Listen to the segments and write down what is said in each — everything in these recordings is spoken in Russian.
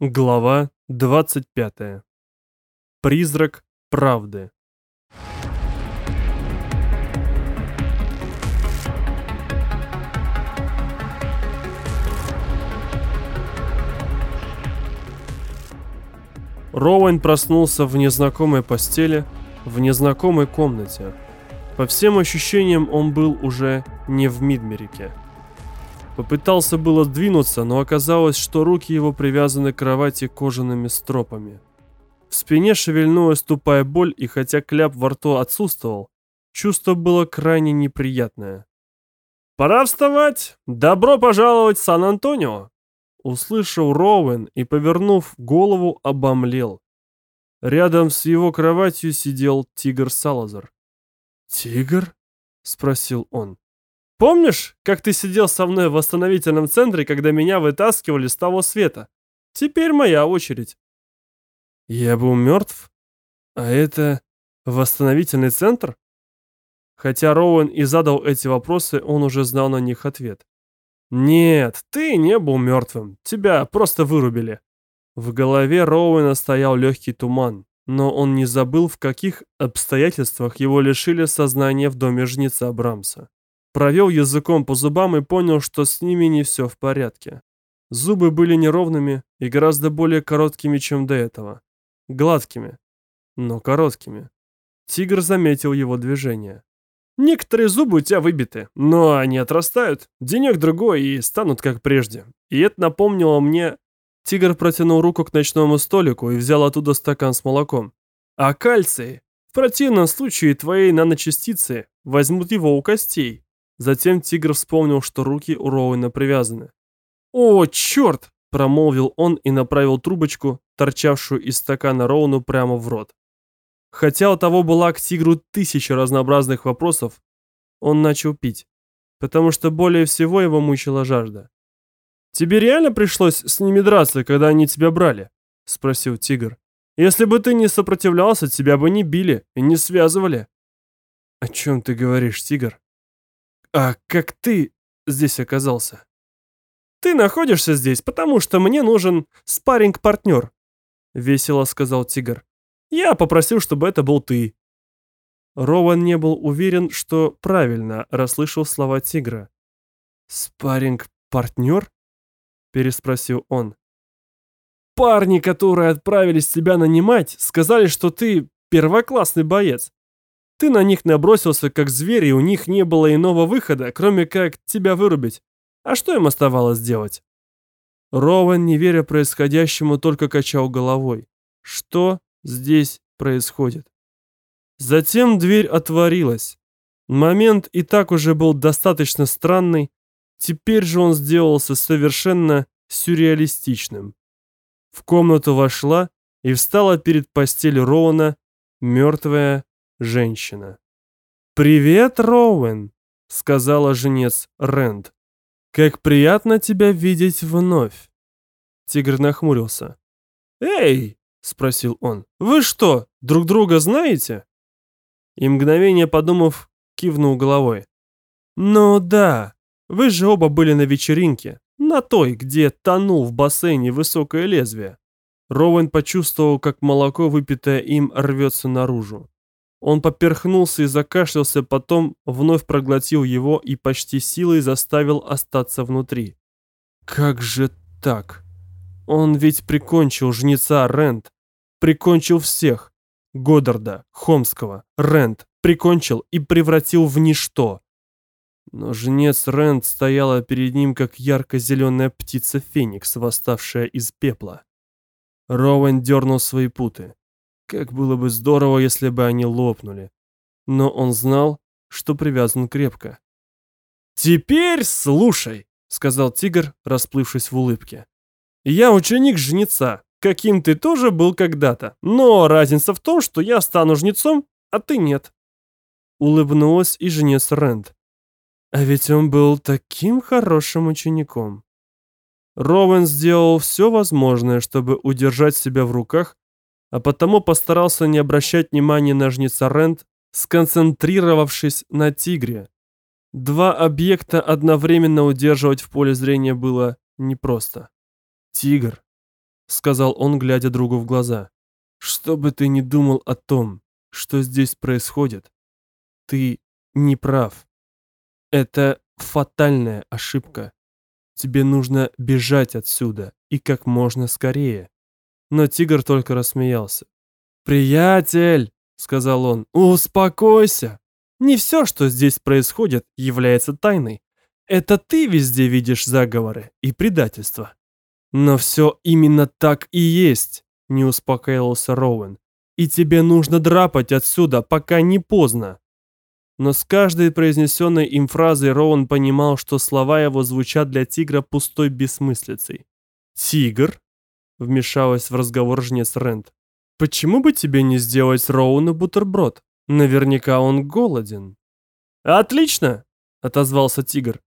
Глава 25. Призрак правды. Роуэн проснулся в незнакомой постели, в незнакомой комнате. По всем ощущениям он был уже не в Мидмерике. Попытался было двинуться, но оказалось, что руки его привязаны к кровати кожаными стропами. В спине шевельнулась тупая боль, и хотя кляп во рту отсутствовал, чувство было крайне неприятное. «Пора вставать! Добро пожаловать в Сан-Антонио!» Услышал Роуэн и, повернув голову, обомлел. Рядом с его кроватью сидел тигр Салазар. «Тигр?» — спросил он. Помнишь, как ты сидел со мной в восстановительном центре, когда меня вытаскивали с того света? Теперь моя очередь. Я был мертв? А это восстановительный центр? Хотя Роуэн и задал эти вопросы, он уже знал на них ответ. Нет, ты не был мертвым. Тебя просто вырубили. В голове Роуэна стоял легкий туман, но он не забыл, в каких обстоятельствах его лишили сознания в доме жнеца Брамса. Провел языком по зубам и понял, что с ними не все в порядке. Зубы были неровными и гораздо более короткими, чем до этого. Гладкими, но короткими. Тигр заметил его движение. «Некоторые зубы у тебя выбиты, но они отрастают. Денек-другой и станут как прежде. И это напомнило мне...» Тигр протянул руку к ночному столику и взял оттуда стакан с молоком. «А кальций? В противном случае твои наночастицы возьмут его у костей. Затем тигр вспомнил, что руки у Роуэна привязаны. «О, черт!» – промолвил он и направил трубочку, торчавшую из стакана Роуну, прямо в рот. Хотя у того была к тигру тысяча разнообразных вопросов, он начал пить, потому что более всего его мучила жажда. «Тебе реально пришлось с ними драться, когда они тебя брали?» – спросил тигр. «Если бы ты не сопротивлялся, тебя бы не били и не связывали». «О чем ты говоришь, тигр?» «А как ты здесь оказался?» «Ты находишься здесь, потому что мне нужен спарринг-партнер», — весело сказал тигр. «Я попросил, чтобы это был ты». Роуэн не был уверен, что правильно расслышал слова тигра. «Спарринг-партнер?» — переспросил он. «Парни, которые отправились тебя нанимать, сказали, что ты первоклассный боец. Ты на них набросился как зверь, и у них не было иного выхода, кроме как тебя вырубить. А что им оставалось делать? Роуэн, не веря происходящему, только качал головой. Что здесь происходит? Затем дверь отворилась. Момент и так уже был достаточно странный, теперь же он сделался совершенно сюрреалистичным. В комнату вошла и встала перед постелью Роуна мертвая женщина. «Привет, Роуэн», — сказала женец Рэнд. «Как приятно тебя видеть вновь». Тигр нахмурился. «Эй!» — спросил он. «Вы что, друг друга знаете?» И мгновение подумав, кивнул головой. «Ну да, вы же оба были на вечеринке, на той, где тонул в бассейне высокое лезвие». Роуэн почувствовал, как молоко, выпитое им, рвется наружу. Он поперхнулся и закашлялся, потом вновь проглотил его и почти силой заставил остаться внутри. Как же так? Он ведь прикончил жнеца Рент, прикончил всех. Годдарда, Хомского, Рент, прикончил и превратил в ничто. Но жнец Рент стояла перед ним, как ярко-зеленая птица Феникс, восставшая из пепла. Роуэн дернул свои путы. Как было бы здорово, если бы они лопнули. Но он знал, что привязан крепко. «Теперь слушай», — сказал тигр, расплывшись в улыбке. «Я ученик жнеца, каким ты тоже был когда-то, но разница в том, что я стану жнецом, а ты нет». Улыбнулась и жнец Рэнд. А ведь он был таким хорошим учеником. Роуэн сделал все возможное, чтобы удержать себя в руках а потому постарался не обращать внимания на жнеца Рент, сконцентрировавшись на тигре. Два объекта одновременно удерживать в поле зрения было непросто. Тигр. сказал он, глядя другу в глаза. «Что бы ты ни думал о том, что здесь происходит, ты не прав. Это фатальная ошибка. Тебе нужно бежать отсюда и как можно скорее». Но тигр только рассмеялся. «Приятель!» — сказал он. «Успокойся! Не все, что здесь происходит, является тайной. Это ты везде видишь заговоры и предательство. Но все именно так и есть, не успокаивался Роуэн. И тебе нужно драпать отсюда, пока не поздно. Но с каждой произнесенной им фразой Роуэн понимал, что слова его звучат для тигра пустой бессмыслицей. «Тигр?» — вмешалась в разговор жнец Рент. «Почему бы тебе не сделать Роуну бутерброд? Наверняка он голоден». «Отлично!» — отозвался тигр.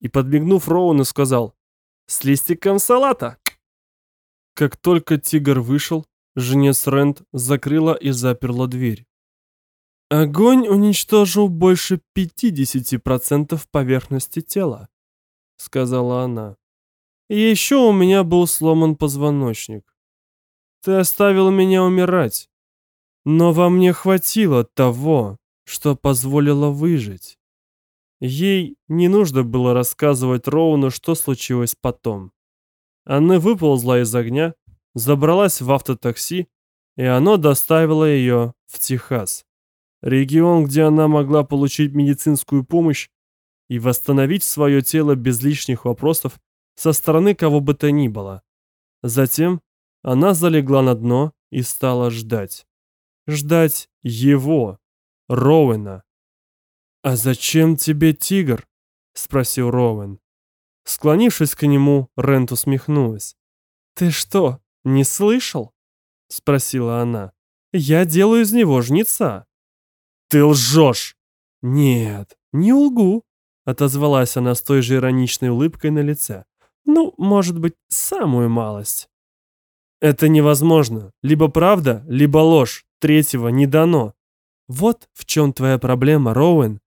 И, подмигнув Роуну, сказал «С листиком салата!» Как только тигр вышел, жнец Рент закрыла и заперла дверь. Огонь уничтожил больше 50% поверхности тела, сказала она. И еще у меня был сломан позвоночник. Ты оставил меня умирать, но во мне хватило того, что позволило выжить. Ей не нужно было рассказывать Роуну, что случилось потом. Она выползла из огня, забралась в автотакси, и оно доставило ее в Техас. Регион, где она могла получить медицинскую помощь и восстановить свое тело без лишних вопросов со стороны кого бы то ни было. Затем она залегла на дно и стала ждать. Ждать его, Роуэна. «А зачем тебе тигр?» — спросил Роуэн. Склонившись к нему, Рент усмехнулась. «Ты что, не слышал?» — спросила она. «Я делаю из него жнеца». «Ты лжешь!» «Нет, не лгу», — отозвалась она с той же ироничной улыбкой на лице. «Ну, может быть, самую малость». «Это невозможно. Либо правда, либо ложь. Третьего не дано. Вот в чем твоя проблема, Роуэн.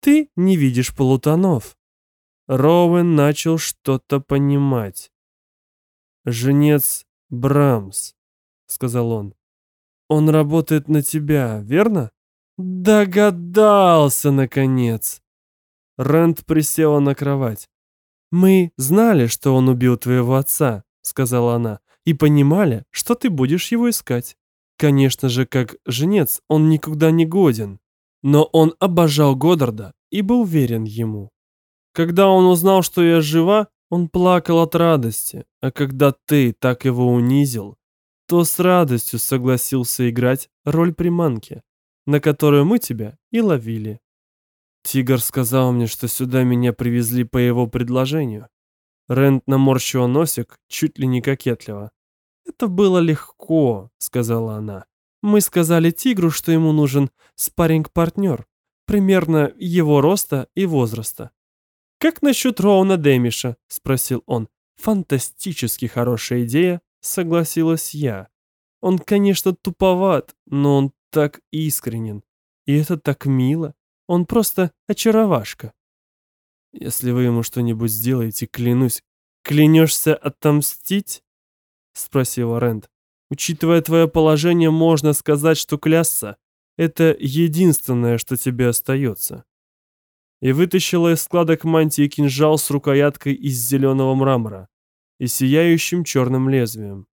Ты не видишь полутонов». Роуэн начал что-то понимать. «Женец Брамс», — сказал он. «Он работает на тебя, верно?» Догадался, наконец. Рэнд присела на кровать. «Мы знали, что он убил твоего отца», — сказала она, «и понимали, что ты будешь его искать. Конечно же, как женец он никуда не годен, но он обожал Годдарда и был верен ему. Когда он узнал, что я жива, он плакал от радости, а когда ты так его унизил, то с радостью согласился играть роль приманки на которую мы тебя и ловили. Тигр сказал мне, что сюда меня привезли по его предложению. Рент наморщила носик, чуть ли не кокетливо. «Это было легко», — сказала она. «Мы сказали тигру, что ему нужен спарринг-партнер, примерно его роста и возраста». «Как насчет Роуна Дэмиша?» — спросил он. «Фантастически хорошая идея», — согласилась я. «Он, конечно, туповат, но он так искренен. И это так мило. Он просто очаровашка. Если вы ему что-нибудь сделаете, клянусь, клянешься отомстить? Спросила Рэнд. Учитывая твое положение, можно сказать, что клясться — это единственное, что тебе остается. И вытащила из складок мантии кинжал с рукояткой из зеленого мрамора и сияющим черным лезвием.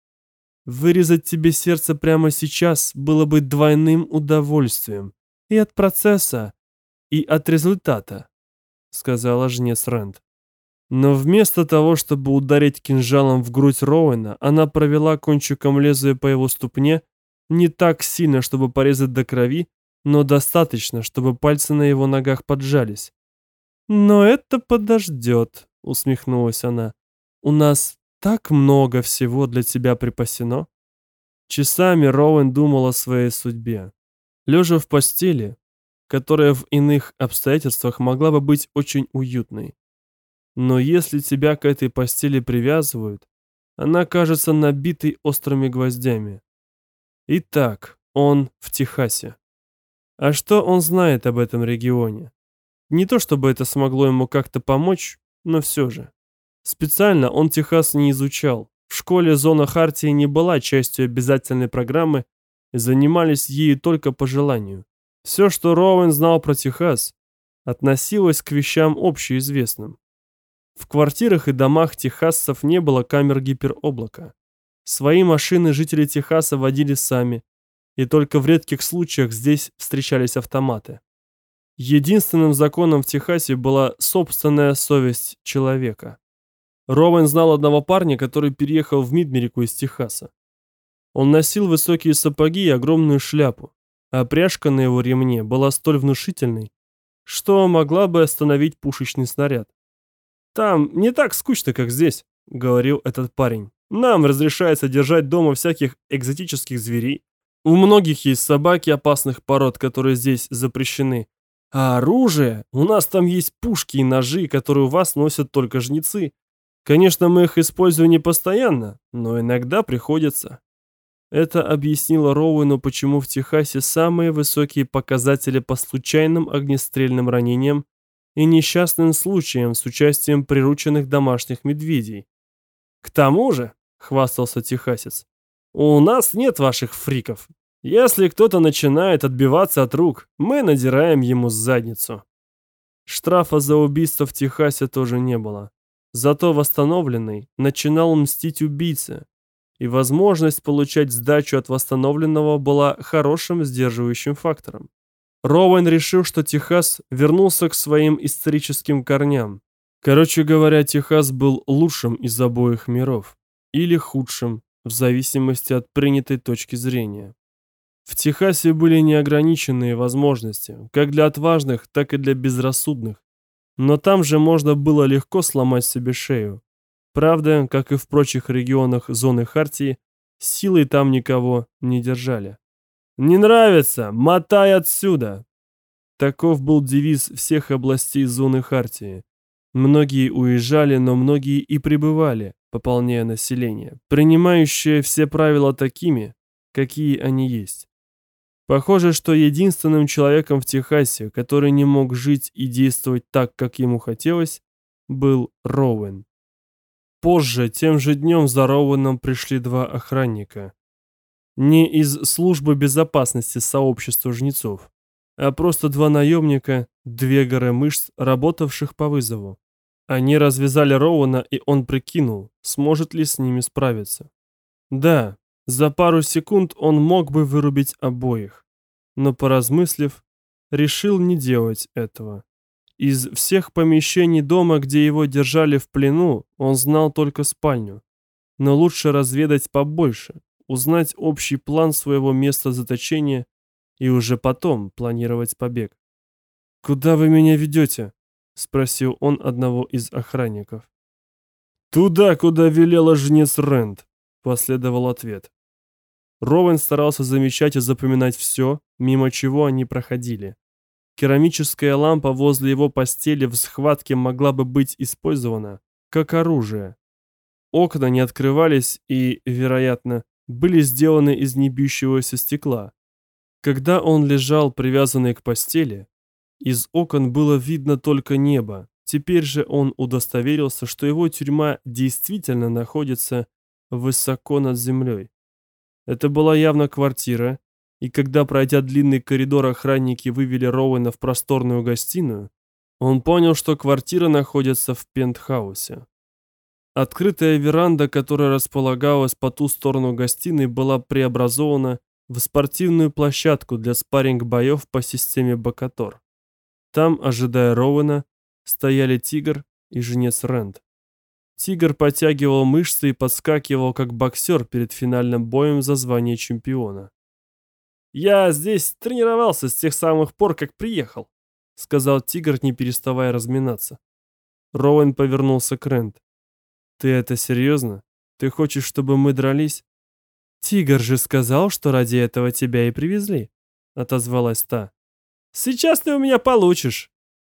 Вырезать тебе сердце прямо сейчас было бы двойным удовольствием. И от процесса, и от результата, сказала жнец Рэнд. Но вместо того, чтобы ударить кинжалом в грудь Роуэна, она провела кончиком лезвия по его ступне не так сильно, чтобы порезать до крови, но достаточно, чтобы пальцы на его ногах поджались. «Но это подождет», — усмехнулась она. «У нас так много всего для тебя припасено. Часами Роуэн думал о своей судьбе. Лежа в постели, которая в иных обстоятельствах могла бы быть очень уютной. Но если тебя к этой постели привязывают, она кажется набитой острыми гвоздями. Итак, он в Техасе. А что он знает об этом регионе? Не то чтобы это смогло ему как-то помочь, но все же. Специально он Техас не изучал. В школе зона Хартии не была частью обязательной программы занимались ею только по желанию. Все, что Роуэн знал про Техас, относилось к вещам общеизвестным. В квартирах и домах техассов не было камер гипероблака. Свои машины жители Техаса водили сами, и только в редких случаях здесь встречались автоматы. Единственным законом в Техасе была собственная совесть человека. Ровен знал одного парня, который переехал в Мидмерику из Техаса. Он носил высокие сапоги и огромную шляпу, а пряжка на его ремне была столь внушительной, что могла бы остановить пушечный снаряд. «Там не так скучно, как здесь», — говорил этот парень. «Нам разрешается держать дома всяких экзотических зверей. У многих есть собаки опасных пород, которые здесь запрещены. А оружие? У нас там есть пушки и ножи, которые у вас носят только жнецы. Конечно, мы их используем не постоянно, но иногда приходится. Это объяснило Роуэну, почему в Техасе самые высокие показатели по случайным огнестрельным ранениям и несчастным случаям с участием прирученных домашних медведей. К тому же, хвастался техасец, у нас нет ваших фриков. Если кто-то начинает отбиваться от рук, мы надираем ему задницу. Штрафа за убийство в Техасе тоже не было. Зато восстановленный начинал мстить убийце, и возможность получать сдачу от восстановленного была хорошим сдерживающим фактором. Роуэн решил, что Техас вернулся к своим историческим корням. Короче говоря, Техас был лучшим из обоих миров. Или худшим, в зависимости от принятой точки зрения. В Техасе были неограниченные возможности, как для отважных, так и для безрассудных. Но там же можно было легко сломать себе шею. Правда, как и в прочих регионах зоны Хартии, силой там никого не держали. «Не нравится? Мотай отсюда!» Таков был девиз всех областей зоны Хартии. Многие уезжали, но многие и пребывали, пополняя население, принимающее все правила такими, какие они есть. Похоже, что единственным человеком в Техасе, который не мог жить и действовать так, как ему хотелось, был Роуэн. Позже, тем же днем за Роуэном пришли два охранника. Не из службы безопасности сообщества жнецов, а просто два наемника, две горы мышц, работавших по вызову. Они развязали Роуэна, и он прикинул, сможет ли с ними справиться. Да, за пару секунд он мог бы вырубить обоих, но поразмыслив, решил не делать этого. Из всех помещений дома, где его держали в плену, он знал только спальню. Но лучше разведать побольше, узнать общий план своего места заточения и уже потом планировать побег. «Куда вы меня ведете?» — спросил он одного из охранников. «Туда, куда велела жнец Рэнд», — последовал ответ. Ровен старался замечать и запоминать все, мимо чего они проходили. Керамическая лампа возле его постели в схватке могла бы быть использована как оружие. Окна не открывались и, вероятно, были сделаны из небьющегося стекла. Когда он лежал привязанный к постели, из окон было видно только небо. Теперь же он удостоверился, что его тюрьма действительно находится высоко над землей. Это была явно квартира, и когда, пройдя длинный коридор, охранники вывели Роуэна в просторную гостиную, он понял, что квартира находится в пентхаусе. Открытая веранда, которая располагалась по ту сторону гостиной, была преобразована в спортивную площадку для спарринг-боев по системе Бакатор. Там, ожидая Роуэна, стояли Тигр и Женец Рэнд. Тигр подтягивал мышцы и подскакивал, как боксер перед финальным боем за звание чемпиона. «Я здесь тренировался с тех самых пор, как приехал», — сказал Тигр, не переставая разминаться. Роуэн повернулся к Рэнд. «Ты это серьезно? Ты хочешь, чтобы мы дрались?» «Тигр же сказал, что ради этого тебя и привезли», — отозвалась та. «Сейчас ты у меня получишь»,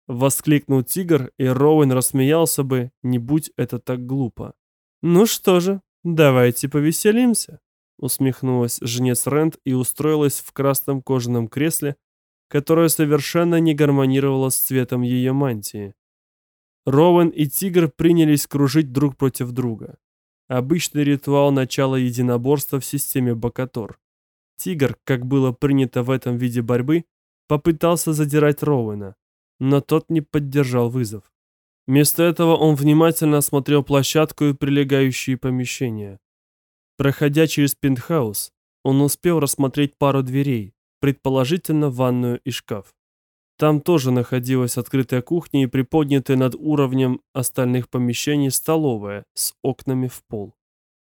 Воскликнул тигр, и Роуэн рассмеялся бы, не будь это так глупо. «Ну что же, давайте повеселимся», усмехнулась жнец Рент и устроилась в красном кожаном кресле, которое совершенно не гармонировало с цветом ее мантии. Роуэн и тигр принялись кружить друг против друга. Обычный ритуал начала единоборства в системе Бакатор. Тигр, как было принято в этом виде борьбы, попытался задирать Роуэна, но тот не поддержал вызов. Вместо этого он внимательно осмотрел площадку и прилегающие помещения. Проходя через пентхаус, он успел рассмотреть пару дверей, предположительно ванную и шкаф. Там тоже находилась открытая кухня и приподнятая над уровнем остальных помещений столовая с окнами в пол.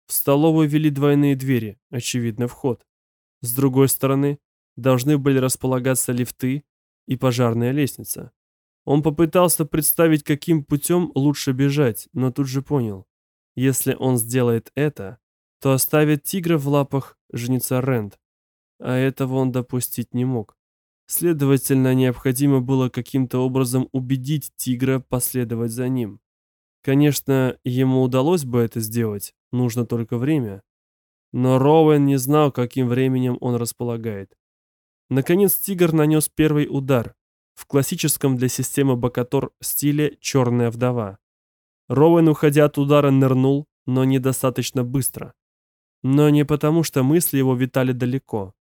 В столовую вели двойные двери, очевидно, вход. С другой стороны, должны были располагаться лифты и пожарная лестница. Он попытался представить, каким путем лучше бежать, но тут же понял. Если он сделает это, то оставит тигра в лапах жнеца Рент, а этого он допустить не мог. Следовательно, необходимо было каким-то образом убедить тигра последовать за ним. Конечно, ему удалось бы это сделать, нужно только время. Но Роуэн не знал, каким временем он располагает. Наконец тигр нанес первый удар в классическом для системы Бакатор стиле «Черная вдова». Роуэн, уходя от удара, нырнул, но недостаточно быстро. Но не потому, что мысли его витали далеко.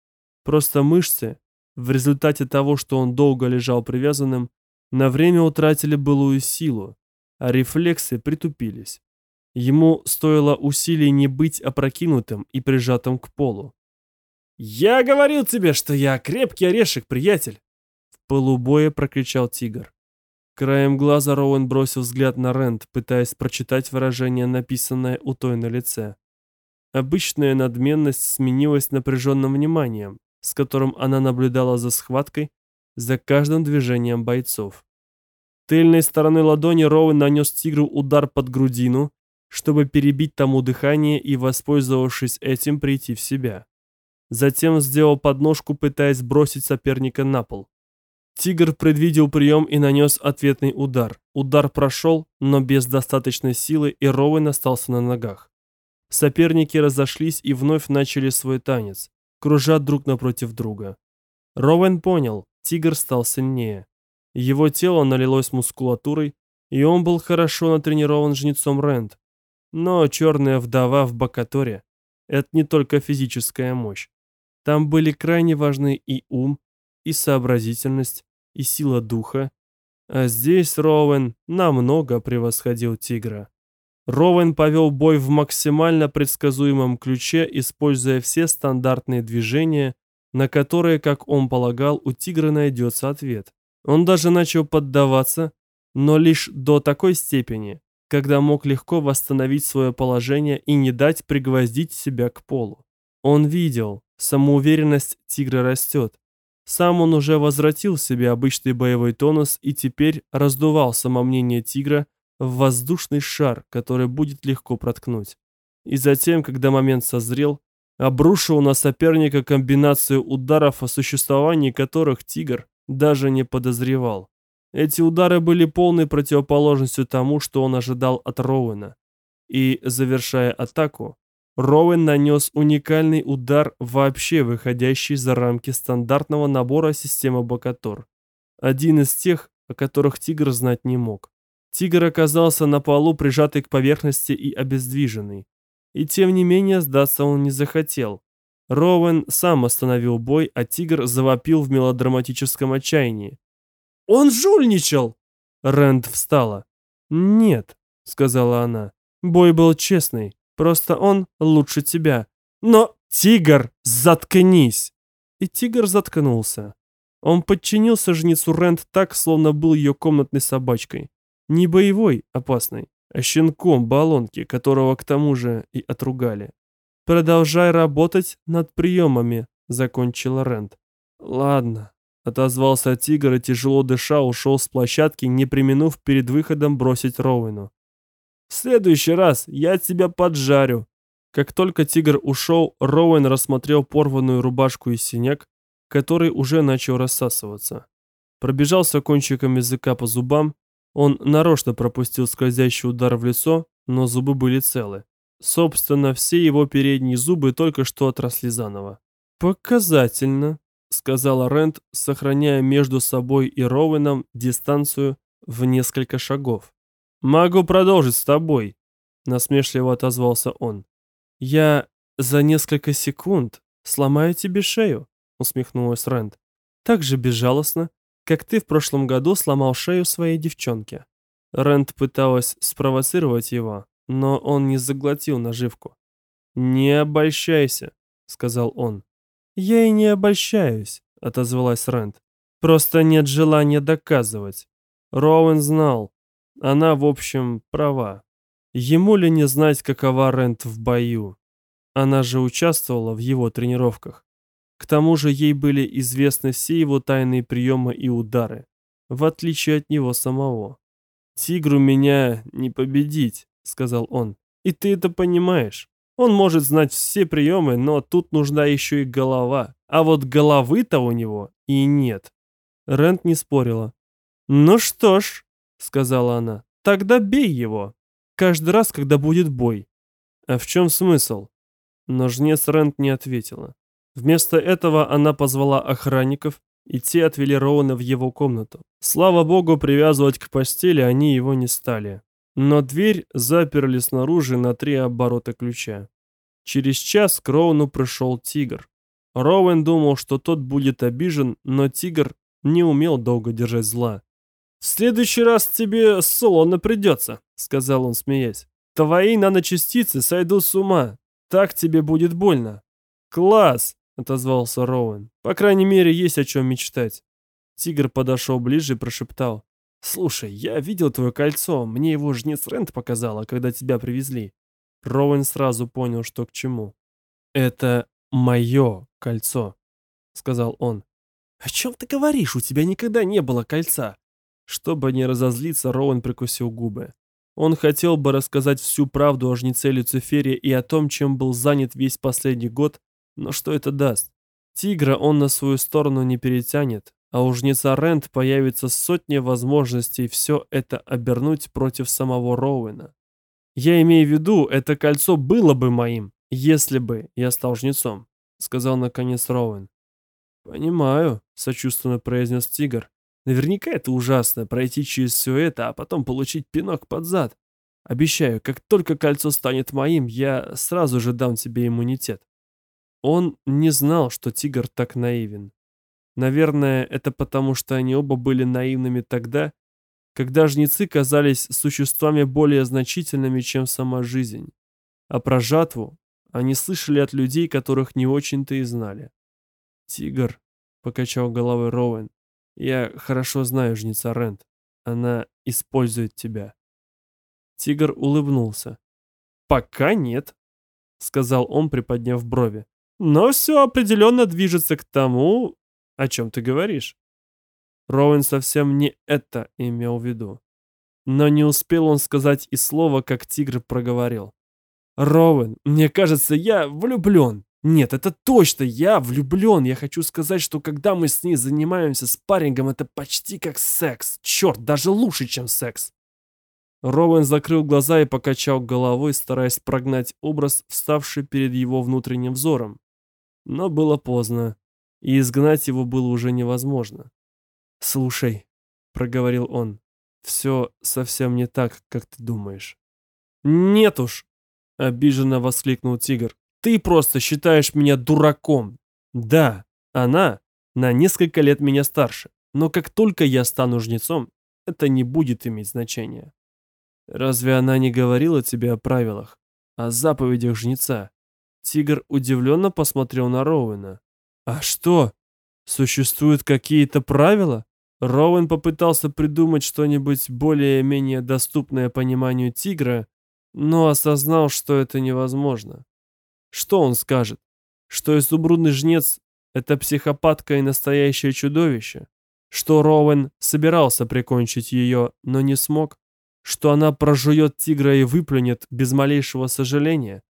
Просто мышцы, в результате того, что он долго лежал привязанным, на время утратили былую силу, а рефлексы притупились. Ему стоило усилий не быть опрокинутым и прижатым к полу. «Я говорил тебе, что я крепкий орешек, приятель!» В полубое прокричал тигр. Краем глаза Роуэн бросил взгляд на Рент, пытаясь прочитать выражение, написанное у той на лице. Обычная надменность сменилась напряженным вниманием, с которым она наблюдала за схваткой, за каждым движением бойцов. Тыльной стороной ладони Роуэн нанес тигру удар под грудину, чтобы перебить тому дыхание и, воспользовавшись этим, прийти в себя. Затем сделал подножку, пытаясь бросить соперника на пол. Тигр предвидел прием и нанес ответный удар. Удар прошел, но без достаточной силы, и Роуэн остался на ногах. Соперники разошлись и вновь начали свой танец кружат друг напротив друга. Роуэн понял, тигр стал сильнее. Его тело налилось мускулатурой, и он был хорошо натренирован жнецом Рэнд. Но черная вдова в Бакаторе – это не только физическая мощь. Там были крайне важны и ум, и сообразительность, и сила духа. А здесь Роуэн намного превосходил тигра. Роуэн повел бой в максимально предсказуемом ключе, используя все стандартные движения, на которые, как он полагал, у тигра найдется ответ. Он даже начал поддаваться, но лишь до такой степени, когда мог легко восстановить свое положение и не дать пригвоздить себя к полу. Он видел, самоуверенность тигра растет. Сам он уже возвратил себе обычный боевой тонус и теперь раздувал самомнение тигра, в воздушный шар, который будет легко проткнуть. И затем, когда момент созрел, обрушил на соперника комбинацию ударов, о существовании которых тигр даже не подозревал. Эти удары были полной противоположностью тому, что он ожидал от Роуэна. И, завершая атаку, Роуэн нанес уникальный удар, вообще выходящий за рамки стандартного набора системы Бокатор. Один из тех, о которых Тигр знать не мог. Тигр оказался на полу, прижатый к поверхности и обездвиженный. И тем не менее сдаться он не захотел. Роуэн сам остановил бой, а тигр завопил в мелодраматическом отчаянии. «Он жульничал!» Рэнд встала. «Нет», — сказала она, — «бой был честный, просто он лучше тебя». «Но, тигр, заткнись!» И тигр заткнулся. Он подчинился жнецу Рэнд так, словно был ее комнатной собачкой. Не боевой, опасный, а щенком баллонки, которого к тому же и отругали. «Продолжай работать над приемами», — закончила Рент. «Ладно», — отозвался тигр и тяжело дыша ушел с площадки, не применув перед выходом бросить Роуэну. «В следующий раз я тебя поджарю». Как только тигр ушел, Роуэн рассмотрел порванную рубашку и синяк, который уже начал рассасываться. Пробежался кончиком языка по зубам он нарочно пропустил скользящий удар в лицо, но зубы были целы. Собственно, все его передние зубы только что отросли заново. «Показательно», — сказала Рент, сохраняя между собой и Роуэном дистанцию в несколько шагов. «Могу продолжить с тобой». насмешливо отозвался он. Я за несколько секунд сломаю тебе шею, усмехнулась Рэнд. Так же безжалостно, как ты в прошлом году сломал шею своей девчонке. Рэнд пыталась спровоцировать его, но он не заглотил наживку. «Не обольщайся», — сказал он. «Я и не обольщаюсь», — отозвалась Рэнд. «Просто нет желания доказывать. Роуэн знал. Она, в общем, права. Ему ли не знать, какова Рэнд в бою? Она же участвовала в его тренировках. К тому же ей были известны все его тайные приемы и удары, в отличие от него самого. «Тигру меня не победить», — сказал он. «И ты это понимаешь. Он может знать все приемы, но тут нужна еще и голова. А вот головы-то у него и нет». Рент не спорила. «Ну что ж», — сказала она, — «тогда бей его. Каждый раз, когда будет бой». «А в чем смысл?» Но жнец Рент не ответила. Вместо этого она позвала охранников, и те отвели Роуна в его комнату. Слава богу, привязывать к постели они его не стали. Но дверь заперли снаружи на три оборота ключа. Через час к Роуну пришел тигр. Роуэн думал, что тот будет обижен, но тигр не умел долго держать зла. «В следующий раз тебе солоно придется», — сказал он, смеясь. «Твои наночастицы сойдут с ума. Так тебе будет больно». «Класс!» — отозвался Роуэн. «По крайней мере, есть о чем мечтать». Тигр подошел ближе и прошептал. «Слушай, я видел твое кольцо. Мне его жнец Рент показала, когда тебя привезли». Роуэн сразу понял, что к чему. «Это мое кольцо», — сказал он. «О чем ты говоришь? У тебя никогда не было кольца». Чтобы не разозлиться, Роуэн прикусил губы. Он хотел бы рассказать всю правду о жнеце Люцифере и о том, чем был занят весь последний год, но что это даст? Тигра он на свою сторону не перетянет, а у жнеца Рент появится сотня возможностей все это обернуть против самого Роуэна. Я имею в виду, это кольцо было бы моим, если бы я стал жнецом, сказал наконец Роуэн. Понимаю, сочувственно произнес Тигр. Наверняка это ужасно, пройти через все это, а потом получить пинок под зад. Обещаю, как только кольцо станет моим, я сразу же дам тебе иммунитет. Он не знал, что тигр так наивен. Наверное, это потому, что они оба были наивными тогда, когда жнецы казались существами более значительными, чем сама жизнь. А про жатву они слышали от людей, которых не очень-то и знали. «Тигр», — покачал головой Роуэн, — «я хорошо знаю жнеца Рент. Она использует тебя». Тигр улыбнулся. «Пока нет», — сказал он, приподняв брови. Но все определенно движется к тому, о чем ты говоришь. Роуэн совсем не это имел в виду. Но не успел он сказать и слова, как тигр проговорил. «Роуэн, мне кажется, я влюблен. Нет, это точно, я влюблен. Я хочу сказать, что когда мы с ней занимаемся спаррингом, это почти как секс. Черт, даже лучше, чем секс». Роуэн закрыл глаза и покачал головой, стараясь прогнать образ, вставший перед его внутренним взором. Но было поздно, и изгнать его было уже невозможно. «Слушай», — проговорил он, — «все совсем не так, как ты думаешь». «Нет уж!» — обиженно воскликнул тигр. «Ты просто считаешь меня дураком. Да, она на несколько лет меня старше, но как только я стану жнецом, это не будет иметь значения. Разве она не говорила тебе о правилах, о заповедях жнеца? Тигр удивленно посмотрел на Роуэна. «А что? Существуют какие-то правила?» Роуэн попытался придумать что-нибудь более-менее доступное пониманию тигра, но осознал, что это невозможно. Что он скажет? Что изумрудный жнец — это психопатка и настоящее чудовище? Что Роуэн собирался прикончить ее, но не смог? Что она прожует тигра и выплюнет без малейшего сожаления?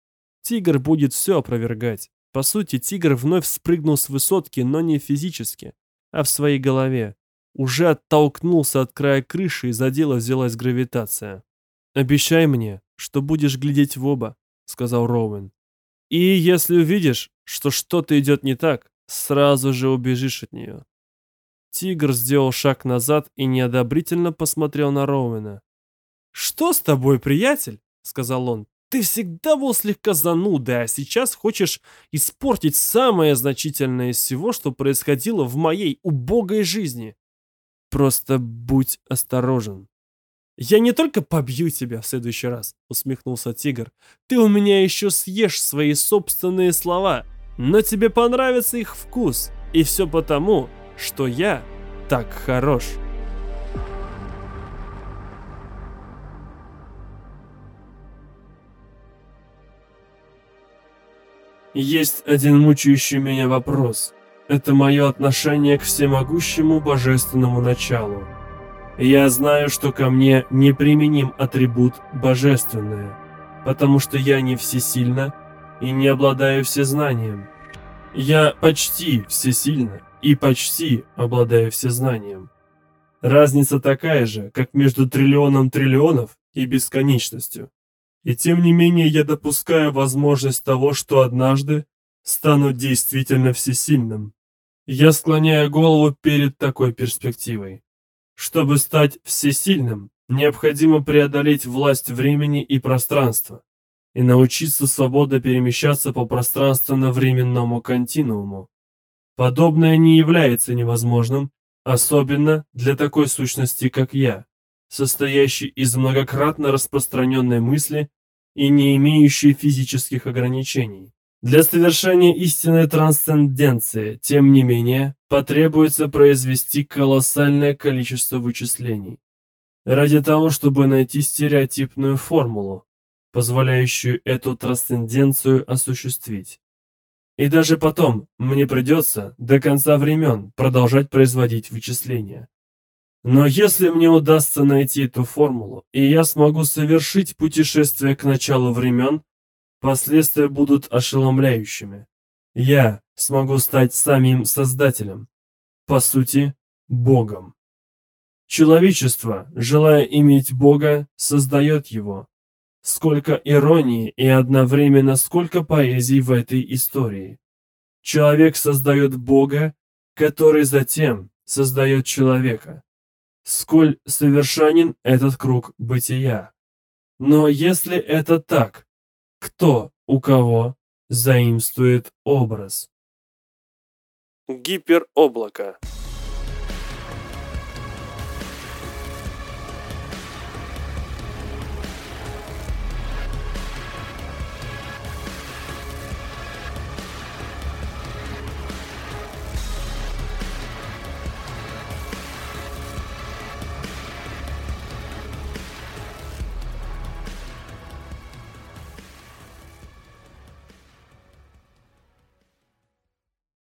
Тигр будет все опровергать. По сути, тигр вновь спрыгнул с высотки, но не физически, а в своей голове. Уже оттолкнулся от края крыши и за дело взялась гравитация. «Обещай мне, что будешь глядеть в оба», — сказал Роуэн. «И если увидишь, что что-то идет не так, сразу же убежишь от нее». Тигр сделал шаг назад и неодобрительно посмотрел на Роуэна. «Что с тобой, приятель?» — сказал он. «Ты всегда был слегка занудой, а сейчас хочешь испортить самое значительное из всего, что происходило в моей убогой жизни. Просто будь осторожен». «Я не только побью тебя в следующий раз», — усмехнулся тигр. «Ты у меня еще съешь свои собственные слова, но тебе понравится их вкус, и все потому, что я так хорош». Есть один мучающий меня вопрос. Это мое отношение к всемогущему божественному началу. Я знаю, что ко мне неприменим атрибут божественное, потому что я не всесильна и не обладаю всезнанием. Я почти всесильна и почти обладаю всезнанием. Разница такая же, как между триллионом триллионов и бесконечностью. И тем не менее я допускаю возможность того, что однажды стану действительно всесильным. Я склоняю голову перед такой перспективой. Чтобы стать всесильным, необходимо преодолеть власть времени и пространства и научиться свободно перемещаться по пространственно-временному континууму. Подобное не является невозможным, особенно для такой сущности, как я состоящий из многократно распространенной мысли и не имеющий физических ограничений. Для совершения истинной трансценденции, тем не менее, потребуется произвести колоссальное количество вычислений. Ради того, чтобы найти стереотипную формулу, позволяющую эту трансценденцию осуществить. И даже потом мне придется до конца времен продолжать производить вычисления. Но если мне удастся найти эту формулу, и я смогу совершить путешествие к началу времен, последствия будут ошеломляющими. Я смогу стать самим Создателем, по сути, Богом. Человечество, желая иметь Бога, создает его. Сколько иронии и одновременно сколько поэзии в этой истории. Человек создает Бога, который затем создает человека сколь совершенен этот круг бытия. Но если это так, кто у кого заимствует образ? Гипероблако